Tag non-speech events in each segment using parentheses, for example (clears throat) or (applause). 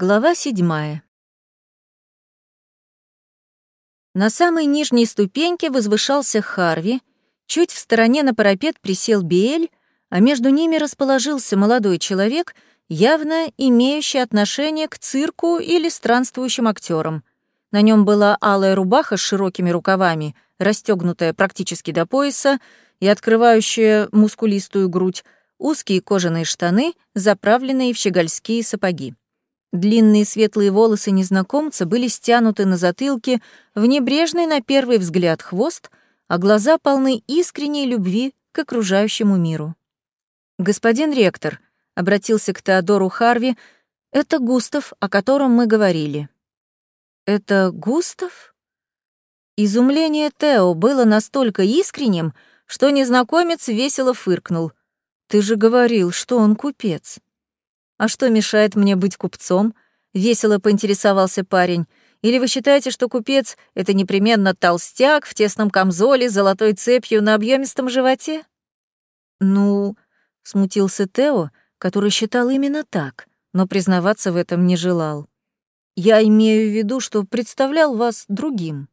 Глава седьмая. На самой нижней ступеньке возвышался Харви, чуть в стороне на парапет присел Биэль, а между ними расположился молодой человек, явно имеющий отношение к цирку или странствующим актерам. На нем была алая рубаха с широкими рукавами, расстегнутая практически до пояса и открывающая мускулистую грудь, узкие кожаные штаны, заправленные в щегольские сапоги. Длинные светлые волосы незнакомца были стянуты на затылке в небрежный на первый взгляд хвост, а глаза полны искренней любви к окружающему миру. «Господин ректор», — обратился к Теодору Харви, — «это Густав, о котором мы говорили». «Это Густав?» Изумление Тео было настолько искренним, что незнакомец весело фыркнул. «Ты же говорил, что он купец». «А что мешает мне быть купцом?» — весело поинтересовался парень. «Или вы считаете, что купец — это непременно толстяк в тесном камзоле с золотой цепью на объемистом животе?» «Ну...» — смутился Тео, который считал именно так, но признаваться в этом не желал. «Я имею в виду, что представлял вас другим».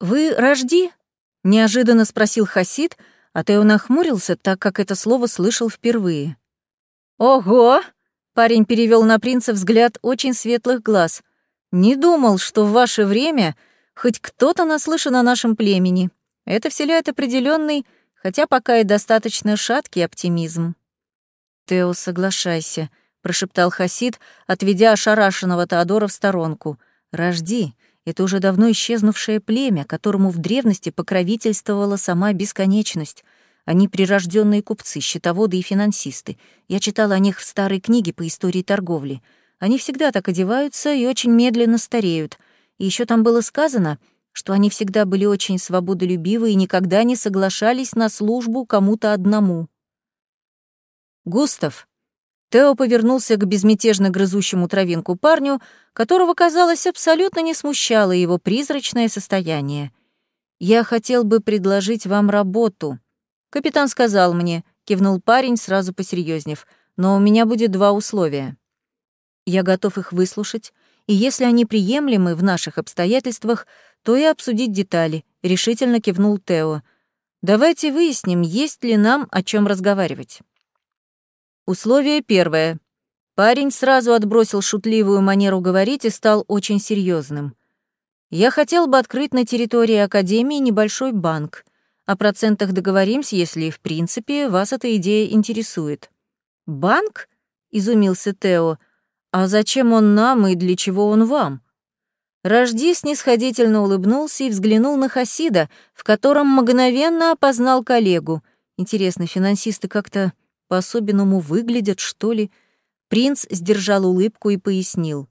«Вы рожди?» — неожиданно спросил Хасид, а Тео нахмурился, так как это слово слышал впервые. «Ого!» Парень перевел на принца взгляд очень светлых глаз. «Не думал, что в ваше время хоть кто-то наслышан о нашем племени. Это вселяет определенный, хотя пока и достаточно шаткий оптимизм». «Тео, соглашайся», — прошептал Хасид, отведя ошарашенного Теодора в сторонку. «Рожди, это уже давно исчезнувшее племя, которому в древности покровительствовала сама бесконечность. Они прирожденные купцы, счетоводы и финансисты. Я читала о них в старой книге по истории торговли. Они всегда так одеваются и очень медленно стареют. И еще там было сказано, что они всегда были очень свободолюбивы и никогда не соглашались на службу кому-то одному. «Густав», Тео повернулся к безмятежно грызущему травинку парню, которого, казалось, абсолютно не смущало его призрачное состояние. «Я хотел бы предложить вам работу», «Капитан сказал мне», — кивнул парень, сразу посерьезнев, «но у меня будет два условия. Я готов их выслушать, и если они приемлемы в наших обстоятельствах, то и обсудить детали», — решительно кивнул Тео. «Давайте выясним, есть ли нам о чем разговаривать». Условие первое. Парень сразу отбросил шутливую манеру говорить и стал очень серьезным. «Я хотел бы открыть на территории Академии небольшой банк. О процентах договоримся, если, в принципе, вас эта идея интересует». «Банк?» — изумился Тео. «А зачем он нам и для чего он вам?» Рожди снисходительно улыбнулся и взглянул на Хасида, в котором мгновенно опознал коллегу. Интересно, финансисты как-то по-особенному выглядят, что ли? Принц сдержал улыбку и пояснил.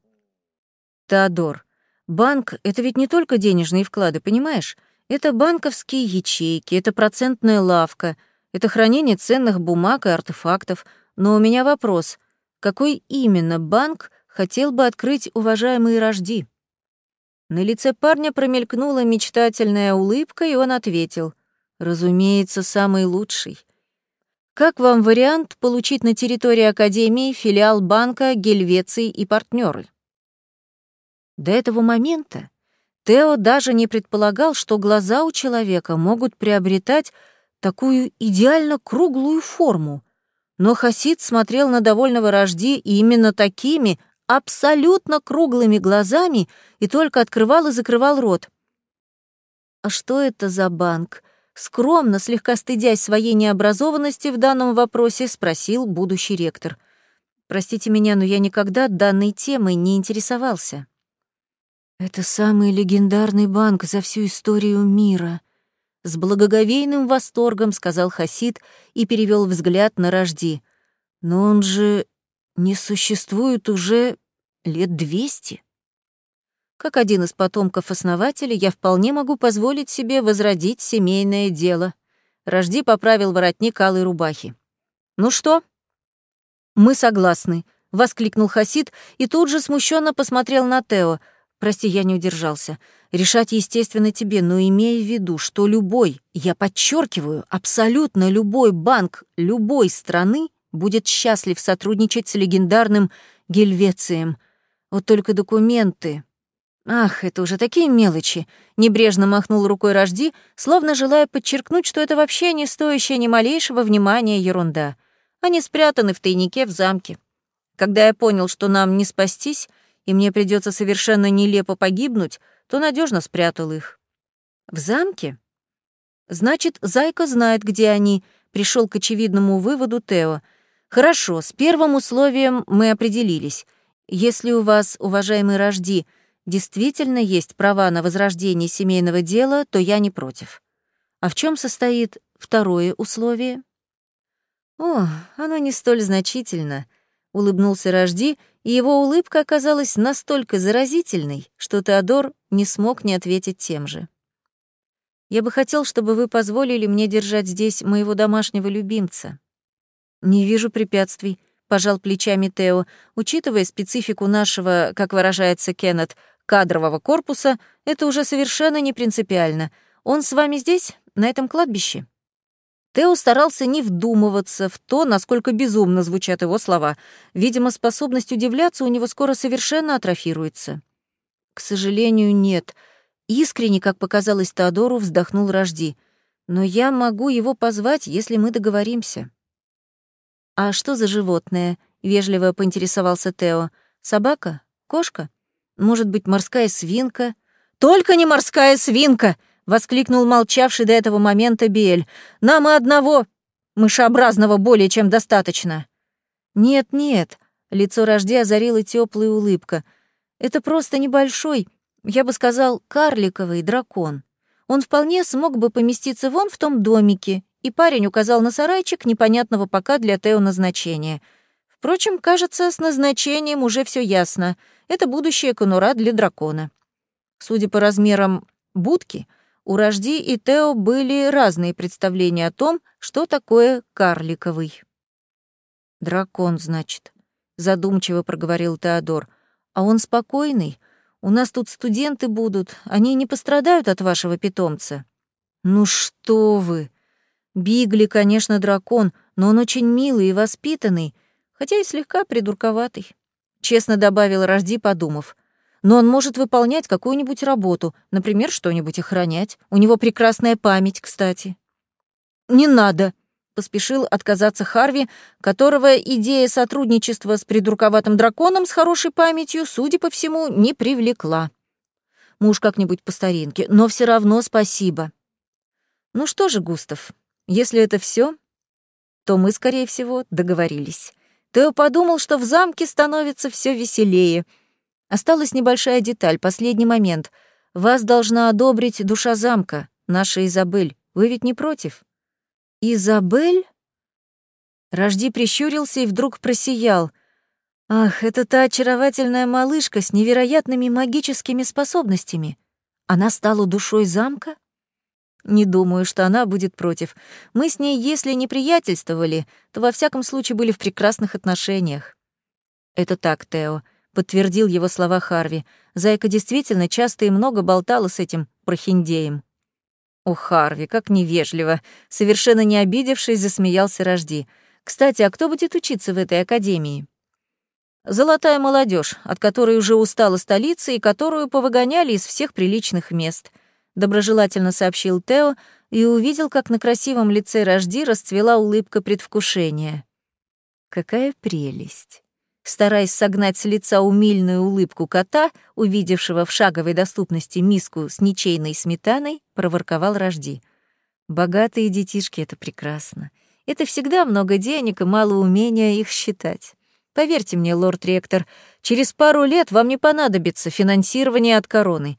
«Теодор, банк — это ведь не только денежные вклады, понимаешь? Это банковские ячейки, это процентная лавка, это хранение ценных бумаг и артефактов. Но у меня вопрос. Какой именно банк хотел бы открыть уважаемый Рожди? На лице парня промелькнула мечтательная улыбка, и он ответил. Разумеется, самый лучший. Как вам вариант получить на территории Академии филиал банка Гельвеции и партнеры? До этого момента Тео даже не предполагал, что глаза у человека могут приобретать такую идеально круглую форму. Но Хасид смотрел на довольного Рожди и именно такими, абсолютно круглыми глазами и только открывал и закрывал рот. «А что это за банк?» Скромно, слегка стыдясь своей необразованности в данном вопросе, спросил будущий ректор. «Простите меня, но я никогда данной темой не интересовался». Это самый легендарный банк за всю историю мира. С благоговейным восторгом сказал Хасид и перевел взгляд на Рожди. Но он же не существует уже лет двести. Как один из потомков основателя, я вполне могу позволить себе возродить семейное дело. Рожди поправил воротник алой рубахи. «Ну что?» «Мы согласны», — воскликнул Хасид и тут же смущенно посмотрел на Тео — Прости, я не удержался. Решать, естественно, тебе, но имея в виду, что любой, я подчеркиваю, абсолютно любой банк любой страны будет счастлив сотрудничать с легендарным Гельвецием. Вот только документы. Ах, это уже такие мелочи. Небрежно махнул рукой Рожди, словно желая подчеркнуть, что это вообще не стоящая ни малейшего внимания ерунда. Они спрятаны в тайнике в замке. Когда я понял, что нам не спастись, и мне придется совершенно нелепо погибнуть, то надежно спрятал их. В замке? Значит, Зайка знает, где они, пришел к очевидному выводу Тео. Хорошо, с первым условием мы определились. Если у вас, уважаемый Рожди, действительно есть права на возрождение семейного дела, то я не против. А в чем состоит второе условие? О, оно не столь значительно, улыбнулся Рожди, и его улыбка оказалась настолько заразительной, что Теодор не смог не ответить тем же. Я бы хотел, чтобы вы позволили мне держать здесь моего домашнего любимца. Не вижу препятствий, пожал плечами Тео, учитывая специфику нашего, как выражается Кеннет, кадрового корпуса, это уже совершенно не принципиально. Он с вами здесь, на этом кладбище?» Тео старался не вдумываться в то, насколько безумно звучат его слова. Видимо, способность удивляться у него скоро совершенно атрофируется. «К сожалению, нет», Искренне, как показалось Теодору, вздохнул Рожди. «Но я могу его позвать, если мы договоримся». «А что за животное?» — вежливо поинтересовался Тео. «Собака? Кошка? Может быть, морская свинка?» «Только не морская свинка!» — воскликнул молчавший до этого момента Биэль. «Нам и одного мышеобразного более чем достаточно». «Нет-нет», — лицо Рожди озарила теплая улыбка. «Это просто небольшой, я бы сказал, карликовый дракон. Он вполне смог бы поместиться вон в том домике, и парень указал на сарайчик непонятного пока для Тео назначения. Впрочем, кажется, с назначением уже все ясно. Это будущая конура для дракона. Судя по размерам будки, у Рожди и Тео были разные представления о том, что такое карликовый. «Дракон, значит», — задумчиво проговорил Теодор. «А он спокойный, у нас тут студенты будут, они не пострадают от вашего питомца». «Ну что вы! Бигли, конечно, дракон, но он очень милый и воспитанный, хотя и слегка придурковатый», — честно добавил Рожди, подумав. «Но он может выполнять какую-нибудь работу, например, что-нибудь охранять. У него прекрасная память, кстати». «Не надо», поспешил отказаться Харви, которого идея сотрудничества с придурковатым драконом с хорошей памятью, судя по всему, не привлекла. Муж как-нибудь по старинке, но все равно спасибо. Ну что же, Густав, если это все, то мы, скорее всего, договорились. Тео подумал, что в замке становится все веселее. Осталась небольшая деталь, последний момент. Вас должна одобрить душа замка, наша Изабель. Вы ведь не против? «Изабель?» Рожди прищурился и вдруг просиял. «Ах, это та очаровательная малышка с невероятными магическими способностями. Она стала душой замка?» «Не думаю, что она будет против. Мы с ней, если не приятельствовали, то во всяком случае были в прекрасных отношениях». «Это так, Тео», — подтвердил его слова Харви. Зайка действительно часто и много болтала с этим прохиндеем. «О, Харви, как невежливо!» Совершенно не обидевшись, засмеялся Рожди. «Кстати, а кто будет учиться в этой академии?» «Золотая молодежь, от которой уже устала столица и которую повыгоняли из всех приличных мест», доброжелательно сообщил Тео и увидел, как на красивом лице Рожди расцвела улыбка предвкушения. «Какая прелесть!» Стараясь согнать с лица умильную улыбку кота, увидевшего в шаговой доступности миску с ничейной сметаной, проворковал Рожди. «Богатые детишки — это прекрасно. Это всегда много денег и мало умения их считать. Поверьте мне, лорд-ректор, через пару лет вам не понадобится финансирование от короны.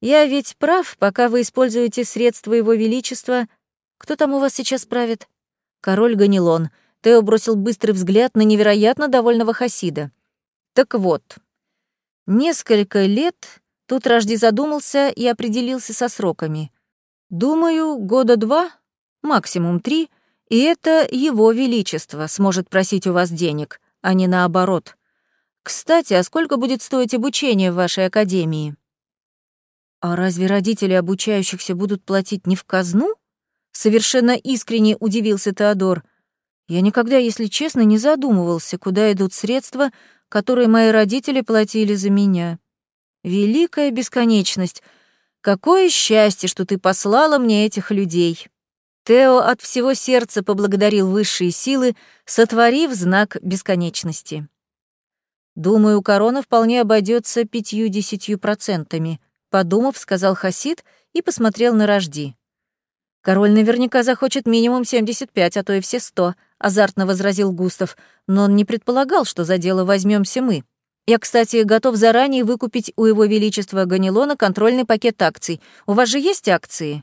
Я ведь прав, пока вы используете средства Его Величества. Кто там у вас сейчас правит? Король Ганилон — Тео бросил быстрый взгляд на невероятно довольного Хасида. Так вот, несколько лет тут Рожди задумался и определился со сроками. Думаю, года два, максимум три, и это его величество сможет просить у вас денег, а не наоборот. Кстати, а сколько будет стоить обучение в вашей академии? А разве родители обучающихся будут платить не в казну? Совершенно искренне удивился Теодор. Я никогда, если честно, не задумывался, куда идут средства, которые мои родители платили за меня. Великая бесконечность. Какое счастье, что ты послала мне этих людей. Тео от всего сердца поблагодарил высшие силы, сотворив знак бесконечности. «Думаю, корона вполне обойдется пятью-десятью процентами», подумав, сказал Хасид и посмотрел на Рожди. «Король наверняка захочет минимум 75, а то и все 100», — азартно возразил Густав, но он не предполагал, что за дело возьмемся мы. «Я, кстати, готов заранее выкупить у его величества Ганилона контрольный пакет акций. У вас же есть акции?»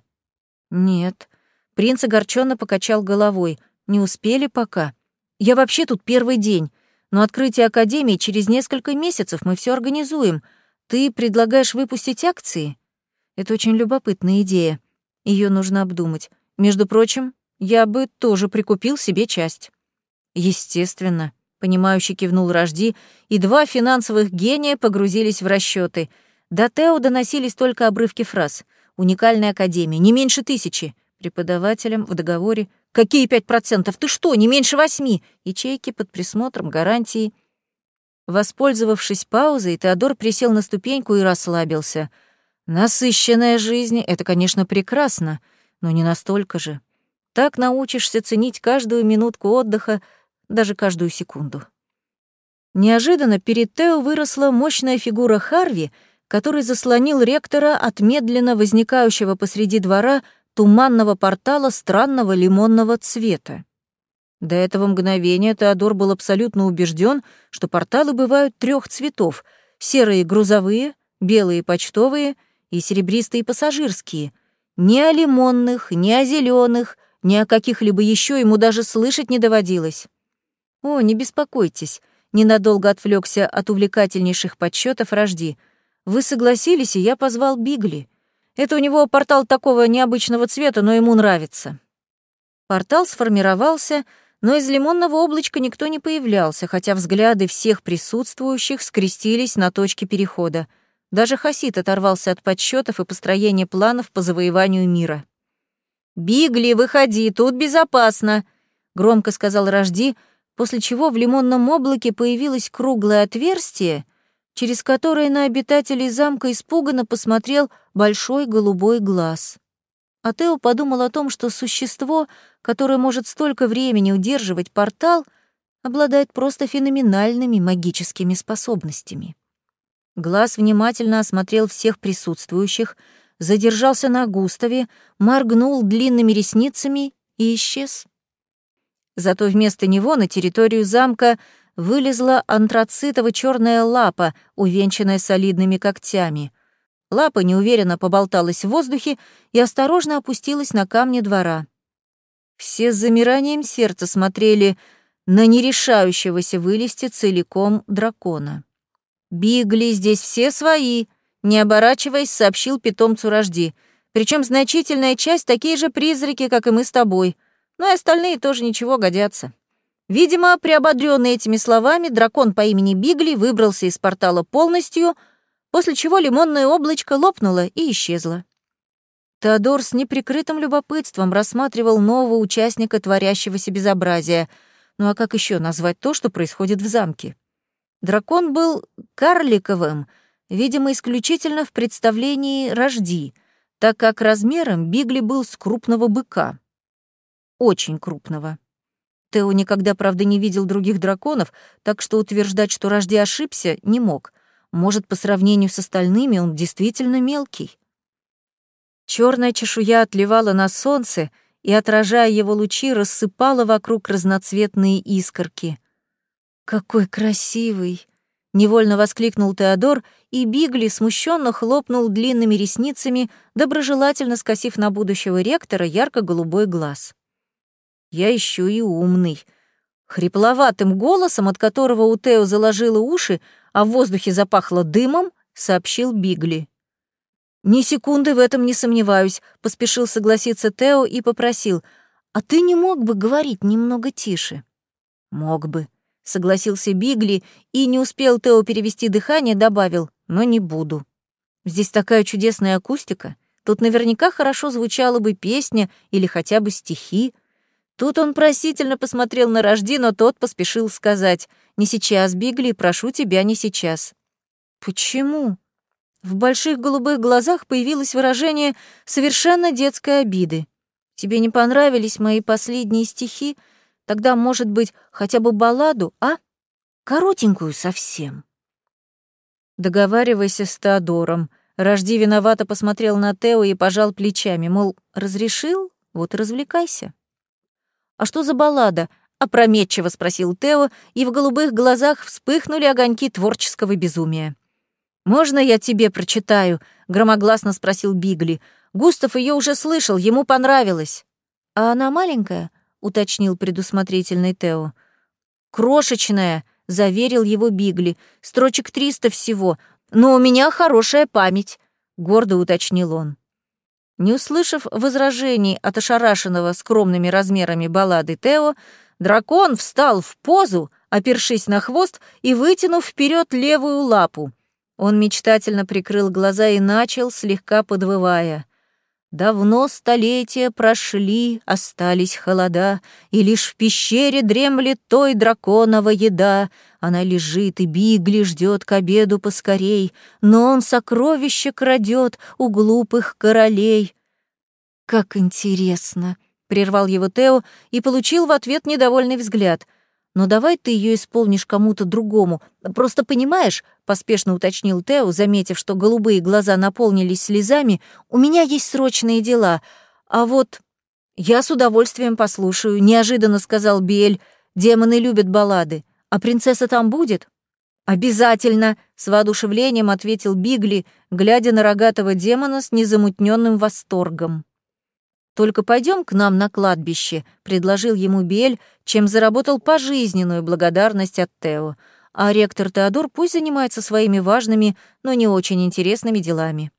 «Нет», Принц огорченно покачал головой. «Не успели пока. Я вообще тут первый день. Но открытие Академии через несколько месяцев мы все организуем. Ты предлагаешь выпустить акции? Это очень любопытная идея. Ее нужно обдумать. Между прочим, я бы тоже прикупил себе часть». «Естественно», — понимающе кивнул Рожди, и два финансовых гения погрузились в расчеты. До Тео доносились только обрывки фраз. «Уникальная Академия, не меньше тысячи преподавателем в договоре. Какие пять процентов? Ты что, не меньше восьми? Ячейки под присмотром, гарантии. Воспользовавшись паузой, Теодор присел на ступеньку и расслабился. Насыщенная жизнь — это, конечно, прекрасно, но не настолько же. Так научишься ценить каждую минутку отдыха, даже каждую секунду. Неожиданно перед Тео выросла мощная фигура Харви, который заслонил ректора от медленно возникающего посреди двора туманного портала странного лимонного цвета. До этого мгновения Теодор был абсолютно убежден, что порталы бывают трех цветов — серые грузовые, белые почтовые и серебристые пассажирские. Ни о лимонных, ни о зеленых, ни о каких-либо еще ему даже слышать не доводилось. «О, не беспокойтесь», — ненадолго отвлекся от увлекательнейших подсчетов Рожди. «Вы согласились, и я позвал Бигли. Это у него портал такого необычного цвета, но ему нравится. Портал сформировался, но из лимонного облачка никто не появлялся, хотя взгляды всех присутствующих скрестились на точке перехода. Даже Хасид оторвался от подсчетов и построения планов по завоеванию мира. «Бигли, выходи, тут безопасно!» — громко сказал Рожди, после чего в лимонном облаке появилось круглое отверстие, через которое на обитателей замка испуганно посмотрел большой голубой глаз. А Тео подумал о том, что существо, которое может столько времени удерживать портал, обладает просто феноменальными магическими способностями. Глаз внимательно осмотрел всех присутствующих, задержался на Густаве, моргнул длинными ресницами и исчез. Зато вместо него на территорию замка вылезла антрацитово черная лапа, увенчанная солидными когтями. Лапа неуверенно поболталась в воздухе и осторожно опустилась на камни двора. Все с замиранием сердца смотрели на нерешающегося вылезти целиком дракона. «Бигли, здесь все свои», — не оборачиваясь, сообщил питомцу Рожди. Причем значительная часть такие же призраки, как и мы с тобой. Но и остальные тоже ничего годятся». Видимо, приободрённый этими словами, дракон по имени Бигли выбрался из портала полностью, после чего лимонное облачко лопнуло и исчезло. Теодор с неприкрытым любопытством рассматривал нового участника творящегося безобразия. Ну а как еще назвать то, что происходит в замке? Дракон был карликовым, видимо, исключительно в представлении рожди, так как размером Бигли был с крупного быка. Очень крупного. Тео никогда, правда, не видел других драконов, так что утверждать, что Рожди ошибся, не мог. Может, по сравнению с остальными он действительно мелкий. Черная чешуя отливала на солнце и, отражая его лучи, рассыпала вокруг разноцветные искорки. «Какой красивый!» — невольно воскликнул Теодор, и Бигли смущенно хлопнул длинными ресницами, доброжелательно скосив на будущего ректора ярко-голубой глаз. Я еще и умный. Хрипловатым голосом, от которого у Тео заложило уши, а в воздухе запахло дымом, сообщил Бигли. «Ни секунды в этом не сомневаюсь», — поспешил согласиться Тео и попросил. «А ты не мог бы говорить немного тише?» «Мог бы», — согласился Бигли и не успел Тео перевести дыхание, добавил, «но не буду. Здесь такая чудесная акустика. Тут наверняка хорошо звучала бы песня или хотя бы стихи. Тут он просительно посмотрел на Рожди, но тот поспешил сказать «Не сейчас, Бигли, прошу тебя, не сейчас». «Почему?» В больших голубых глазах появилось выражение совершенно детской обиды. «Тебе не понравились мои последние стихи? Тогда, может быть, хотя бы балладу, а? Коротенькую совсем». Договаривайся с Теодором. Рожди виновато посмотрел на Тео и пожал плечами, мол, разрешил? Вот развлекайся. «А что за баллада?» — опрометчиво спросил Тео, и в голубых глазах вспыхнули огоньки творческого безумия. «Можно я тебе прочитаю?» — громогласно спросил Бигли. «Густав ее уже слышал, ему понравилось». «А она маленькая?» — уточнил предусмотрительный Тео. «Крошечная», — заверил его Бигли. «Строчек триста всего, но у меня хорошая память», — гордо уточнил он. Не услышав возражений от ошарашенного скромными размерами баллады Тео, дракон встал в позу, опершись на хвост и вытянув вперед левую лапу. Он мечтательно прикрыл глаза и начал, слегка подвывая. Давно столетия прошли, остались холода, И лишь в пещере дремлет той драконова еда. Она лежит и бигли ждет к обеду поскорей, Но он сокровища крадет у глупых королей. «Как интересно!» — прервал его Тео и получил в ответ недовольный взгляд — но давай ты ее исполнишь кому-то другому. Просто понимаешь, поспешно уточнил Тео, заметив, что голубые глаза наполнились слезами, у меня есть срочные дела. А вот я с удовольствием послушаю, неожиданно сказал Биэль. Демоны любят баллады. А принцесса там будет? Обязательно, с воодушевлением ответил Бигли, глядя на рогатого демона с незамутненным восторгом. Только пойдем к нам на кладбище», — предложил ему Бель, чем заработал пожизненную благодарность от Тео. А ректор Теодор пусть занимается своими важными, но не очень интересными делами.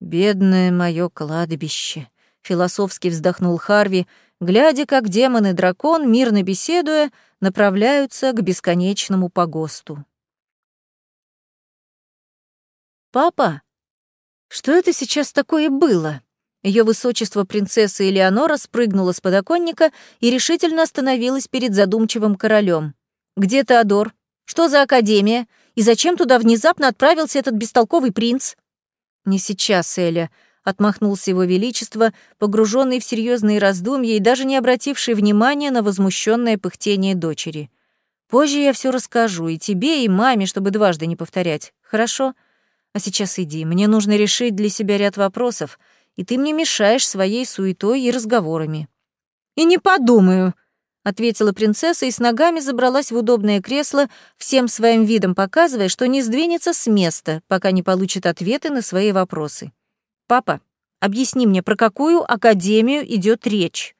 «Бедное мое кладбище», — философски вздохнул Харви, глядя, как демон и дракон, мирно беседуя, направляются к бесконечному погосту. «Папа, что это сейчас такое было?» Ее высочество принцесса Элеонора спрыгнула с подоконника и решительно остановилась перед задумчивым королем. «Где Теодор? Что за академия? И зачем туда внезапно отправился этот бестолковый принц?» «Не сейчас, Эля», — отмахнулся его величество, погруженный в серьезные раздумья и даже не обративший внимания на возмущенное пыхтение дочери. «Позже я все расскажу и тебе, и маме, чтобы дважды не повторять. Хорошо? А сейчас иди, мне нужно решить для себя ряд вопросов — и ты мне мешаешь своей суетой и разговорами». «И не подумаю», — ответила принцесса и с ногами забралась в удобное кресло, всем своим видом показывая, что не сдвинется с места, пока не получит ответы на свои вопросы. «Папа, объясни мне, про какую академию идет речь?»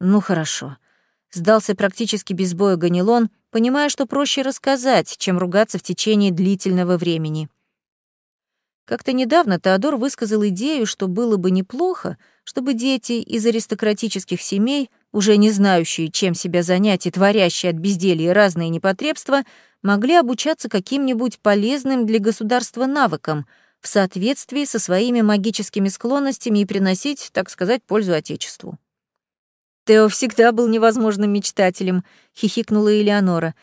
«Ну хорошо», — сдался практически без боя Ганилон, понимая, что проще рассказать, чем ругаться в течение длительного времени. Как-то недавно Теодор высказал идею, что было бы неплохо, чтобы дети из аристократических семей, уже не знающие, чем себя занять и творящие от безделья разные непотребства, могли обучаться каким-нибудь полезным для государства навыкам в соответствии со своими магическими склонностями и приносить, так сказать, пользу Отечеству. «Тео всегда был невозможным мечтателем», — хихикнула Элеонора.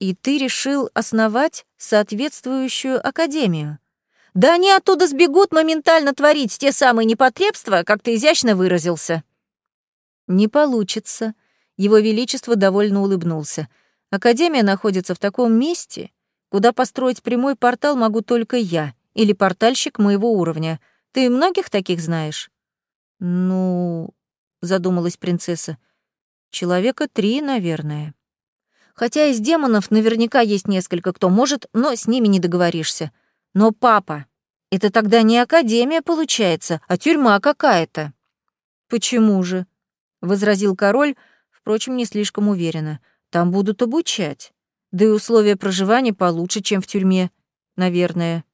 «И ты решил основать соответствующую академию?» Да они оттуда сбегут моментально творить те самые непотребства, как ты изящно выразился». «Не получится», — его величество довольно улыбнулся. «Академия находится в таком месте, куда построить прямой портал могу только я или портальщик моего уровня. Ты многих таких знаешь?» «Ну...» — задумалась принцесса. «Человека три, наверное. Хотя из демонов наверняка есть несколько, кто может, но с ними не договоришься. Но, папа, это тогда не академия получается, а тюрьма какая-то. Почему же? возразил король, впрочем, не слишком уверенно. Там будут обучать. Да и условия проживания получше, чем в тюрьме, наверное.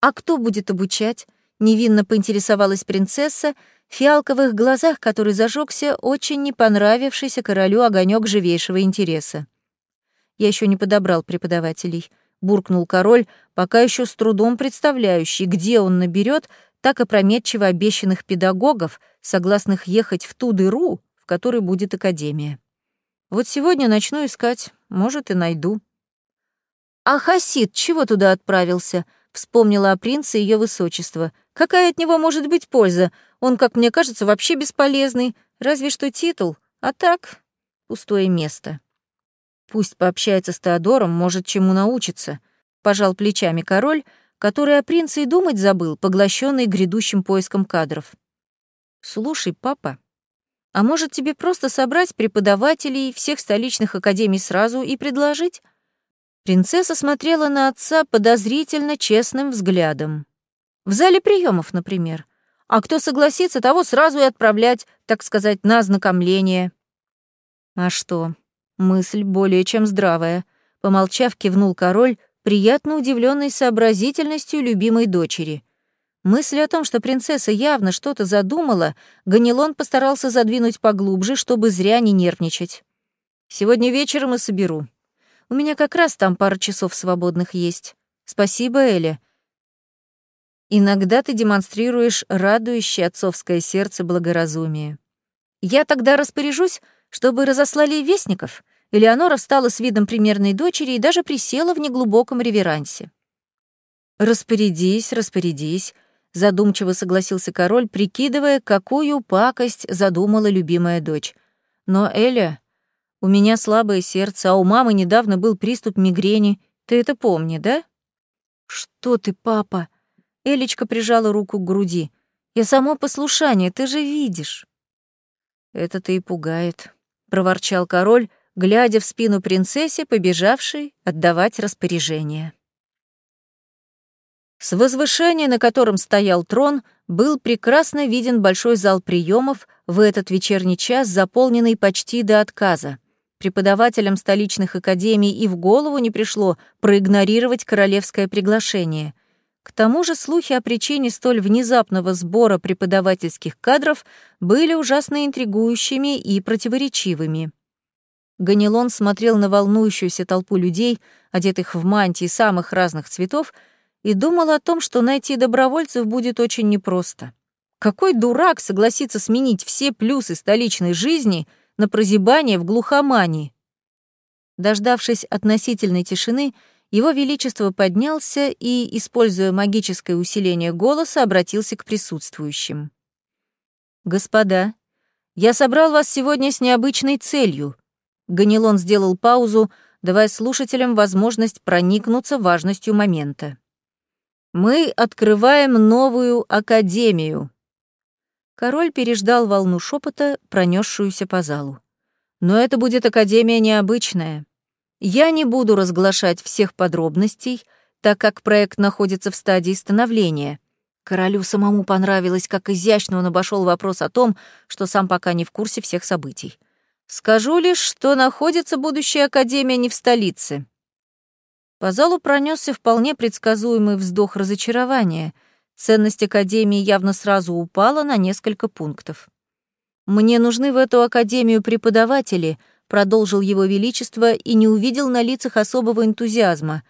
А кто будет обучать? Невинно поинтересовалась принцесса, в фиалковых глазах который зажегся очень не понравившийся королю огонек живейшего интереса. Я еще не подобрал преподавателей буркнул король, пока еще с трудом представляющий, где он наберет так опрометчиво обещанных педагогов, согласных ехать в ту дыру, в которой будет академия. Вот сегодня начну искать, может, и найду. А Хасид чего туда отправился? Вспомнила о принце ее высочества. Какая от него может быть польза? Он, как мне кажется, вообще бесполезный. Разве что титул. А так, пустое место. Пусть пообщается с Теодором, может, чему научиться. Пожал плечами король, который о принце и думать забыл, поглощенный грядущим поиском кадров. «Слушай, папа, а может тебе просто собрать преподавателей всех столичных академий сразу и предложить?» Принцесса смотрела на отца подозрительно честным взглядом. В зале приемов, например. А кто согласится, того сразу и отправлять, так сказать, на ознакомление. А что? Мысль более чем здравая. Помолчав, кивнул король, приятно удивленный сообразительностью любимой дочери. Мысль о том, что принцесса явно что-то задумала, Ганилон постарался задвинуть поглубже, чтобы зря не нервничать. «Сегодня вечером и соберу. У меня как раз там пара часов свободных есть. Спасибо, Эля. Иногда ты демонстрируешь радующее отцовское сердце благоразумие. Я тогда распоряжусь, чтобы разослали вестников. Элеонора встала с видом примерной дочери и даже присела в неглубоком реверансе. «Распорядись, распорядись», — задумчиво согласился король, прикидывая, какую пакость задумала любимая дочь. «Но, Эля, у меня слабое сердце, а у мамы недавно был приступ мигрени. Ты это помни, да?» «Что ты, папа?» Элечка прижала руку к груди. «Я само послушание, ты же видишь». «Это-то и пугает», — проворчал король, глядя в спину принцессе, побежавшей отдавать распоряжение. С возвышения, на котором стоял трон, был прекрасно виден большой зал приемов в этот вечерний час, заполненный почти до отказа. Преподавателям столичных академий и в голову не пришло проигнорировать королевское приглашение. К тому же слухи о причине столь внезапного сбора преподавательских кадров были ужасно интригующими и противоречивыми. Ганилон смотрел на волнующуюся толпу людей, одетых в мантии самых разных цветов, и думал о том, что найти добровольцев будет очень непросто. Какой дурак согласится сменить все плюсы столичной жизни на прозябание в глухомании? Дождавшись относительной тишины, его Величество поднялся и, используя магическое усиление голоса, обратился к присутствующим. «Господа, я собрал вас сегодня с необычной целью», Ганилон сделал паузу, давая слушателям возможность проникнуться важностью момента. «Мы открываем новую академию». Король переждал волну шепота, пронесшуюся по залу. «Но это будет академия необычная. Я не буду разглашать всех подробностей, так как проект находится в стадии становления». Королю самому понравилось, как изящно он обошел вопрос о том, что сам пока не в курсе всех событий. Скажу лишь, что находится будущая академия не в столице. По залу пронесся вполне предсказуемый вздох разочарования. Ценность академии явно сразу упала на несколько пунктов. «Мне нужны в эту академию преподаватели», продолжил его величество и не увидел на лицах особого энтузиазма.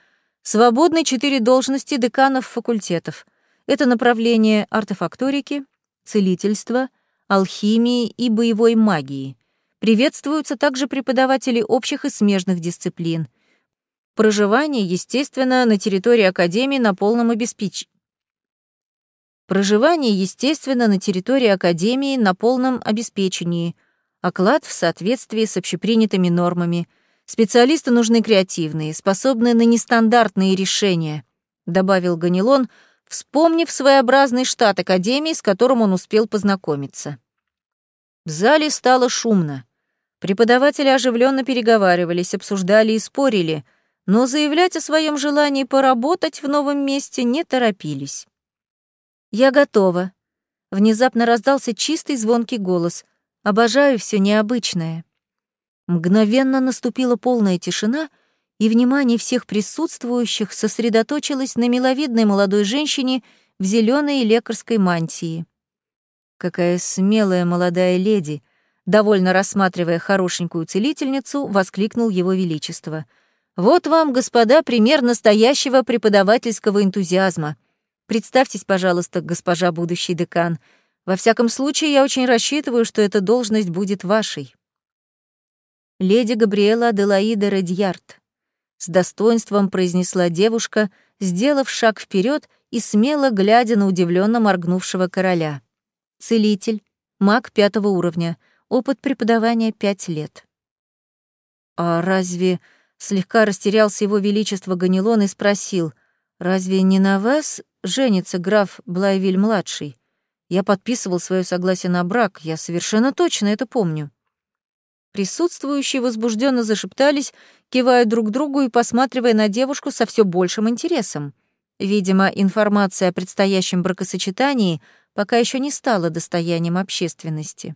Свободны четыре должности деканов факультетов. Это направление артефакторики, целительства, алхимии и боевой магии. Приветствуются также преподаватели общих и смежных дисциплин. Проживание, естественно, на территории Академии на полном обеспечении. Проживание, естественно, на территории Академии на полном обеспечении. Оклад в соответствии с общепринятыми нормами. Специалисты нужны креативные, способные на нестандартные решения, добавил Ганилон, вспомнив своеобразный штат Академии, с которым он успел познакомиться. В зале стало шумно. Преподаватели оживленно переговаривались, обсуждали и спорили, но заявлять о своем желании поработать в новом месте не торопились. «Я готова», — внезапно раздался чистый звонкий голос. «Обожаю все необычное». Мгновенно наступила полная тишина, и внимание всех присутствующих сосредоточилось на миловидной молодой женщине в зеленой лекарской мантии. Какая смелая молодая леди, довольно рассматривая хорошенькую целительницу, воскликнул его величество. «Вот вам, господа, пример настоящего преподавательского энтузиазма. Представьтесь, пожалуйста, госпожа будущий декан. Во всяком случае, я очень рассчитываю, что эта должность будет вашей. Леди Габриэла Аделаида Редьярд. С достоинством произнесла девушка, сделав шаг вперед и смело глядя на удивленно моргнувшего короля. Целитель, маг пятого уровня, опыт преподавания пять лет. «А разве...» — слегка растерялся его величество Ганилон и спросил, «Разве не на вас женится граф Блайвиль-младший? Я подписывал свое согласие на брак, я совершенно точно это помню». Присутствующие возбужденно зашептались, кивая друг другу и посматривая на девушку со все большим интересом. Видимо, информация о предстоящем бракосочетании пока еще не стала достоянием общественности.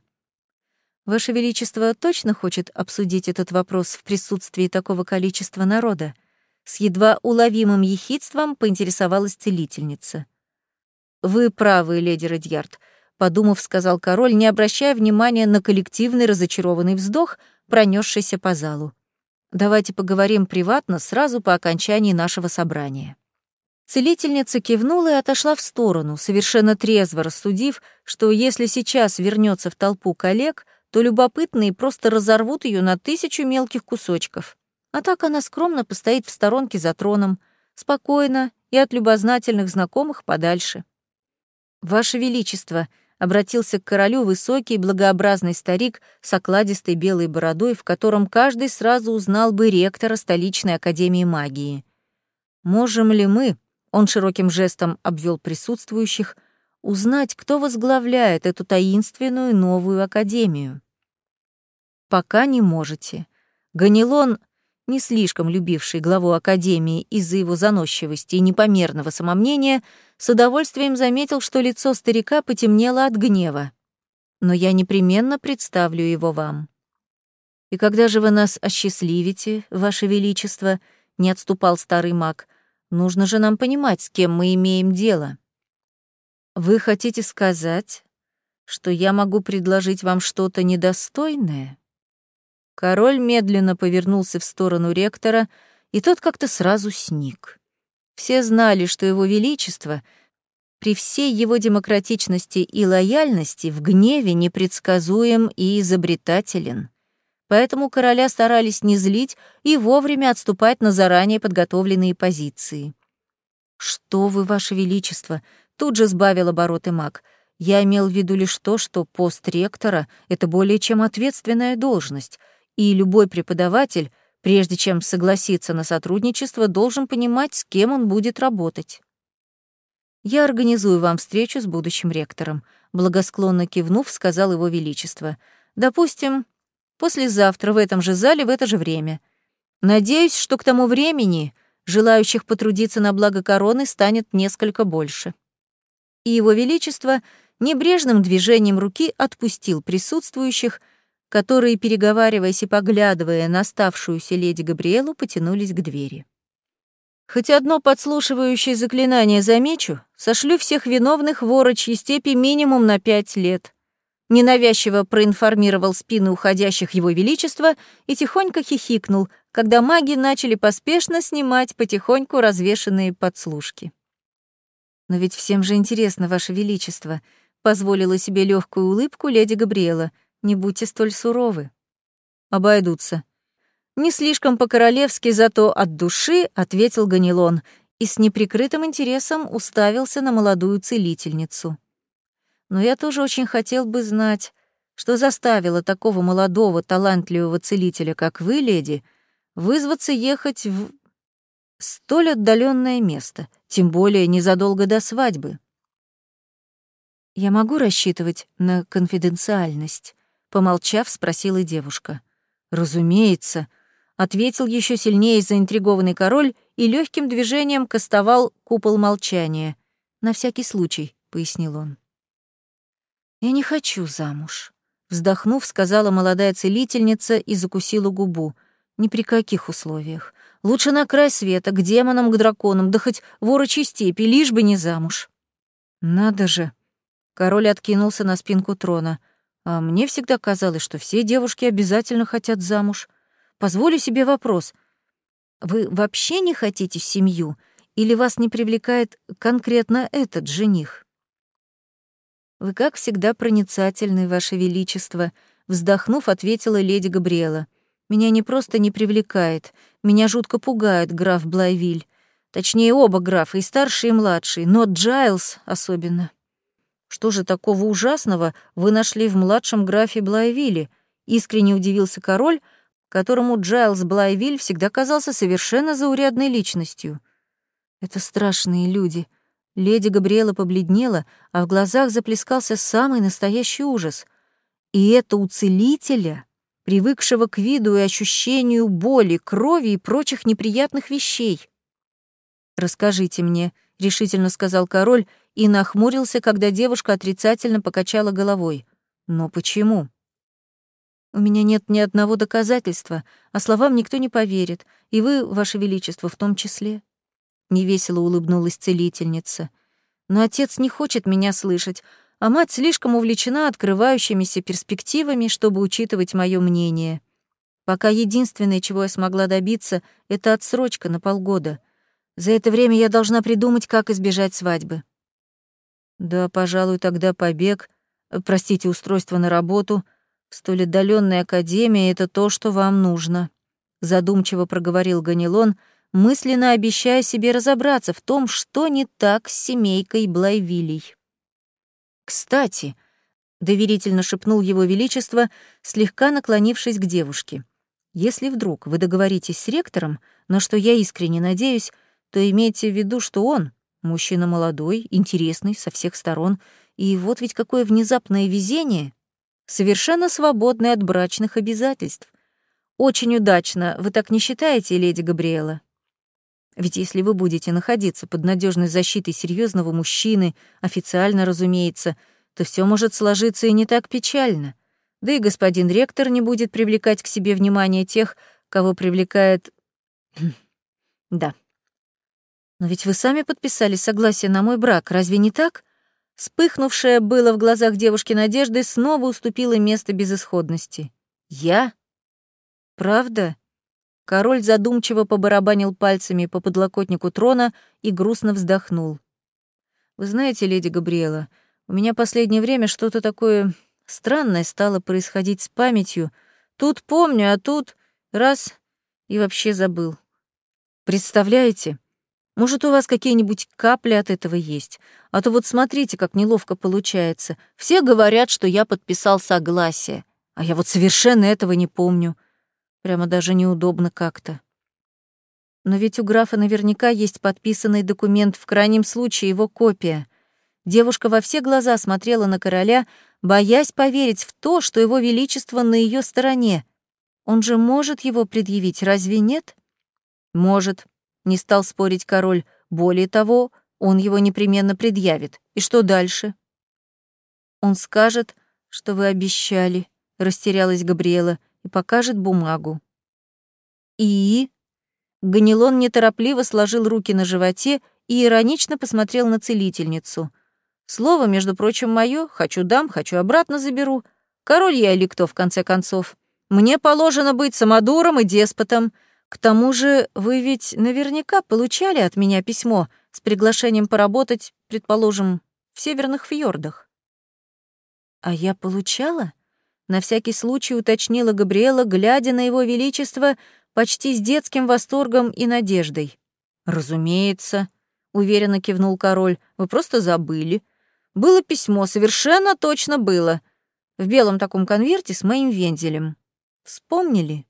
Ваше Величество точно хочет обсудить этот вопрос в присутствии такого количества народа? С едва уловимым ехидством поинтересовалась целительница. «Вы правы, леди Редьярд», — подумав, сказал король, не обращая внимания на коллективный разочарованный вздох, пронесшийся по залу. «Давайте поговорим приватно сразу по окончании нашего собрания». Целительница кивнула и отошла в сторону, совершенно трезво рассудив, что если сейчас вернется в толпу коллег, то любопытные просто разорвут ее на тысячу мелких кусочков. А так она скромно постоит в сторонке за троном, спокойно и от любознательных знакомых подальше. «Ваше Величество», — обратился к королю высокий благообразный старик с окладистой белой бородой, в котором каждый сразу узнал бы ректора столичной академии магии. «Можем ли мы», — он широким жестом обвел присутствующих, — узнать, кто возглавляет эту таинственную новую академию. Пока не можете. Ганилон, не слишком любивший главу академии из-за его заносчивости и непомерного самомнения, с удовольствием заметил, что лицо старика потемнело от гнева. Но я непременно представлю его вам. И когда же вы нас осчастливите, ваше величество, не отступал старый маг, нужно же нам понимать, с кем мы имеем дело. Вы хотите сказать, что я могу предложить вам что-то недостойное? Король медленно повернулся в сторону ректора, и тот как-то сразу сник. Все знали, что его величество при всей его демократичности и лояльности в гневе непредсказуем и изобретателен. Поэтому короля старались не злить и вовремя отступать на заранее подготовленные позиции. «Что вы, ваше величество!» Тут же сбавил обороты маг. Я имел в виду лишь то, что пост ректора — это более чем ответственная должность, и любой преподаватель, прежде чем согласиться на сотрудничество, должен понимать, с кем он будет работать. «Я организую вам встречу с будущим ректором», — благосклонно кивнув, сказал его величество. «Допустим, послезавтра в этом же зале в это же время. Надеюсь, что к тому времени желающих потрудиться на благо короны станет несколько больше» и его величество небрежным движением руки отпустил присутствующих, которые, переговариваясь и поглядывая на оставшуюся леди Габриэлу, потянулись к двери. Хоть одно подслушивающее заклинание замечу, сошлю всех виновных в орочьи степи минимум на пять лет. Ненавязчиво проинформировал спину уходящих его величества и тихонько хихикнул, когда маги начали поспешно снимать потихоньку развешанные подслушки. Но ведь всем же интересно, Ваше Величество, позволила себе легкую улыбку леди Габриэла. Не будьте столь суровы. Обойдутся. Не слишком по-королевски, зато от души, ответил Ганилон и с неприкрытым интересом уставился на молодую целительницу. Но я тоже очень хотел бы знать, что заставило такого молодого, талантливого целителя, как вы, леди, вызваться ехать в столь отдаленное место, тем более незадолго до свадьбы. «Я могу рассчитывать на конфиденциальность?» — помолчав, спросила девушка. «Разумеется», — ответил еще сильнее заинтригованный король и легким движением кастовал купол молчания. «На всякий случай», — пояснил он. «Я не хочу замуж», — вздохнув, сказала молодая целительница и закусила губу. «Ни при каких условиях. Лучше на край света, к демонам, к драконам, да хоть в орочей степи, лишь бы не замуж. Надо же. Король откинулся на спинку трона. А мне всегда казалось, что все девушки обязательно хотят замуж. Позволю себе вопрос. Вы вообще не хотите семью? Или вас не привлекает конкретно этот жених? Вы, как всегда, проницательны, Ваше Величество, вздохнув, ответила леди Габриэла. Меня не просто не привлекает, меня жутко пугает граф Блайвиль. Точнее, оба графа, и старший, и младший, но Джайлз особенно. Что же такого ужасного вы нашли в младшем графе Блайвилле? Искренне удивился король, которому Джайлз Блайвиль всегда казался совершенно заурядной личностью. Это страшные люди. Леди Габриэла побледнела, а в глазах заплескался самый настоящий ужас. И это у целителя, привыкшего к виду и ощущению боли, крови и прочих неприятных вещей. «Расскажите мне», — решительно сказал король и нахмурился, когда девушка отрицательно покачала головой. «Но почему?» «У меня нет ни одного доказательства, а словам никто не поверит, и вы, ваше величество, в том числе». Невесело улыбнулась целительница. «Но отец не хочет меня слышать, а мать слишком увлечена открывающимися перспективами, чтобы учитывать мое мнение. Пока единственное, чего я смогла добиться, это отсрочка на полгода — за это время я должна придумать, как избежать свадьбы. Да, пожалуй, тогда побег, простите, устройство на работу в столь отдаленной академии — это то, что вам нужно. Задумчиво проговорил Ганилон, мысленно обещая себе разобраться в том, что не так с семейкой Блайвилей. «Кстати», — доверительно шепнул его величество, слегка наклонившись к девушке, «если вдруг вы договоритесь с ректором, на что я искренне надеюсь, то имейте в виду, что он мужчина молодой, интересный со всех сторон, и вот ведь какое внезапное везение, совершенно свободный от брачных обязательств. Очень удачно, вы так не считаете, леди Габриэла? Ведь если вы будете находиться под надежной защитой серьезного мужчины, официально, разумеется, то все может сложиться и не так печально. Да и господин ректор не будет привлекать к себе внимание тех, кого привлекает... (clears throat) да. Но ведь вы сами подписали согласие на мой брак, разве не так? Вспыхнувшая было в глазах девушки надежды снова уступила место безысходности. Я? Правда? Король задумчиво побарабанил пальцами по подлокотнику трона и грустно вздохнул. Вы знаете, леди Габриэла, у меня последнее время что-то такое странное стало происходить с памятью. Тут помню, а тут раз и вообще забыл. Представляете? Может, у вас какие-нибудь капли от этого есть? А то вот смотрите, как неловко получается. Все говорят, что я подписал согласие, а я вот совершенно этого не помню. Прямо даже неудобно как-то. Но ведь у графа наверняка есть подписанный документ, в крайнем случае его копия. Девушка во все глаза смотрела на короля, боясь поверить в то, что его величество на ее стороне. Он же может его предъявить, разве нет? Может, не стал спорить король. Более того, он его непременно предъявит. И что дальше? Он скажет, что вы обещали, растерялась Габриэла, и покажет бумагу. И Ганилон неторопливо сложил руки на животе и иронично посмотрел на целительницу. Слово, между прочим, мое, хочу дам, хочу обратно заберу. Король я или кто, в конце концов. Мне положено быть самодуром и деспотом, к тому же вы ведь наверняка получали от меня письмо с приглашением поработать, предположим, в северных фьордах. А я получала? На всякий случай уточнила Габриэла, глядя на его величество почти с детским восторгом и надеждой. Разумеется, уверенно кивнул король. Вы просто забыли. Было письмо, совершенно точно было. В белом таком конверте с моим вензелем. Вспомнили?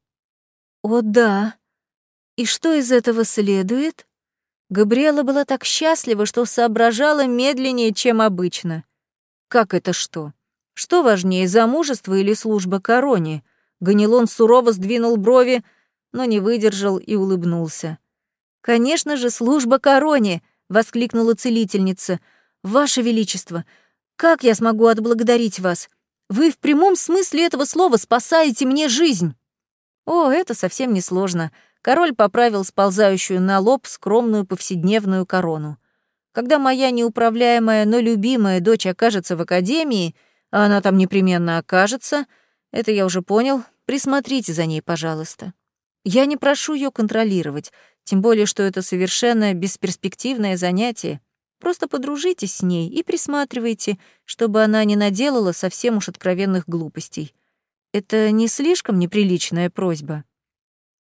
О, да, и что из этого следует? Габриэла была так счастлива, что соображала медленнее, чем обычно. Как это что? Что важнее, замужество или служба короне? Ганилон сурово сдвинул брови, но не выдержал и улыбнулся. «Конечно же, служба короне!» — воскликнула целительница. «Ваше Величество, как я смогу отблагодарить вас? Вы в прямом смысле этого слова спасаете мне жизнь!» «О, это совсем не сложно. Король поправил сползающую на лоб скромную повседневную корону. Когда моя неуправляемая, но любимая дочь окажется в академии, она там непременно окажется, это я уже понял, присмотрите за ней, пожалуйста. Я не прошу ее контролировать, тем более, что это совершенно бесперспективное занятие. Просто подружитесь с ней и присматривайте, чтобы она не наделала совсем уж откровенных глупостей. Это не слишком неприличная просьба?»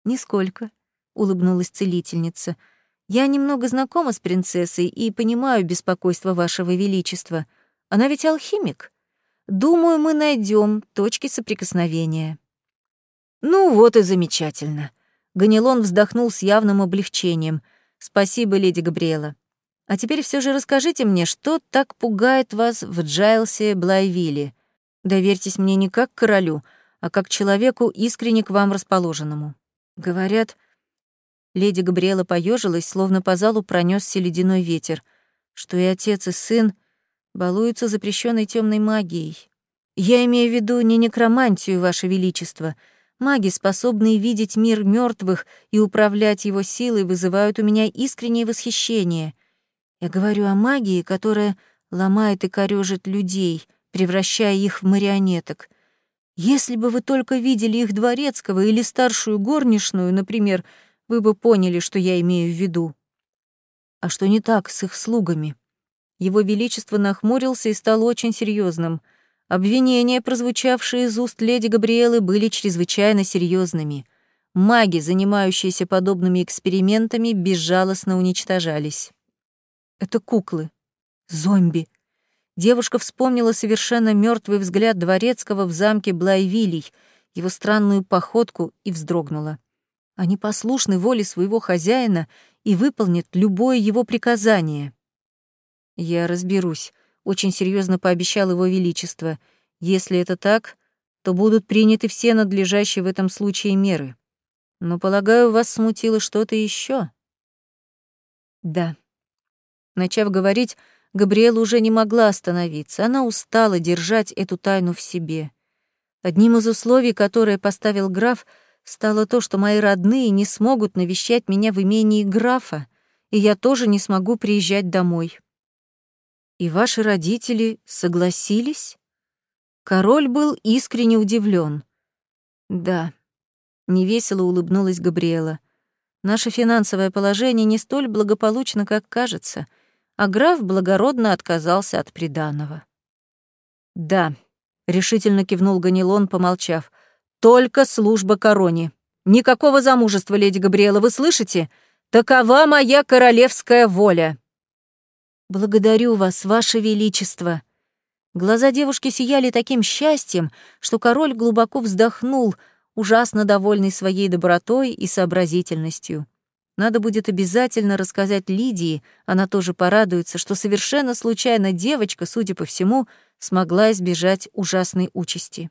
«Нисколько», — улыбнулась целительница. «Я немного знакома с принцессой и понимаю беспокойство вашего величества. Она ведь алхимик. Думаю, мы найдем точки соприкосновения». «Ну вот и замечательно», Ганилон вздохнул с явным облегчением. «Спасибо, леди Габриэла. А теперь все же расскажите мне, что так пугает вас в Джайлсе Блайвилле? Доверьтесь мне не как королю, а как человеку, искренне к вам расположенному. Говорят...» Леди Габриэла поежилась, словно по залу пронесся ледяной ветер, что и отец, и сын балуются запрещенной темной магией. Я имею в виду не некромантию, Ваше Величество — Маги, способные видеть мир мертвых и управлять его силой, вызывают у меня искреннее восхищение. Я говорю о магии, которая ломает и корёжит людей, превращая их в марионеток. Если бы вы только видели их дворецкого или старшую горничную, например, вы бы поняли, что я имею в виду. А что не так с их слугами? Его Величество нахмурился и стал очень серьезным — Обвинения, прозвучавшие из уст леди Габриэлы, были чрезвычайно серьезными. Маги, занимающиеся подобными экспериментами, безжалостно уничтожались. Это куклы. Зомби. Девушка вспомнила совершенно мертвый взгляд дворецкого в замке Блайвилей, его странную походку и вздрогнула. Они послушны воле своего хозяина и выполнят любое его приказание. «Я разберусь», очень серьезно пообещал его величество. Если это так, то будут приняты все надлежащие в этом случае меры. Но, полагаю, вас смутило что-то еще. Да. Начав говорить, Габриэла уже не могла остановиться. Она устала держать эту тайну в себе. Одним из условий, которое поставил граф, стало то, что мои родные не смогут навещать меня в имении графа, и я тоже не смогу приезжать домой. И ваши родители согласились? Король был искренне удивлен. Да, невесело улыбнулась Габриэла. Наше финансовое положение не столь благополучно, как кажется, а граф благородно отказался от приданого. Да, решительно кивнул Ганилон, помолчав. Только служба короне. Никакого замужества, леди Габриэла, вы слышите? Такова моя королевская воля. «Благодарю вас, ваше величество!» Глаза девушки сияли таким счастьем, что король глубоко вздохнул, ужасно довольный своей добротой и сообразительностью. Надо будет обязательно рассказать Лидии, она тоже порадуется, что совершенно случайно девочка, судя по всему, смогла избежать ужасной участи.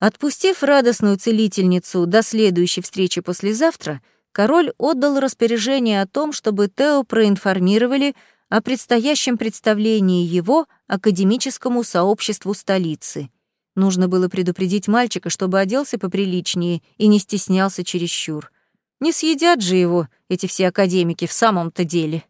Отпустив радостную целительницу до следующей встречи послезавтра, король отдал распоряжение о том, чтобы Тео проинформировали о предстоящем представлении его академическому сообществу столицы. Нужно было предупредить мальчика, чтобы оделся поприличнее и не стеснялся чересчур. Не съедят же его эти все академики в самом-то деле.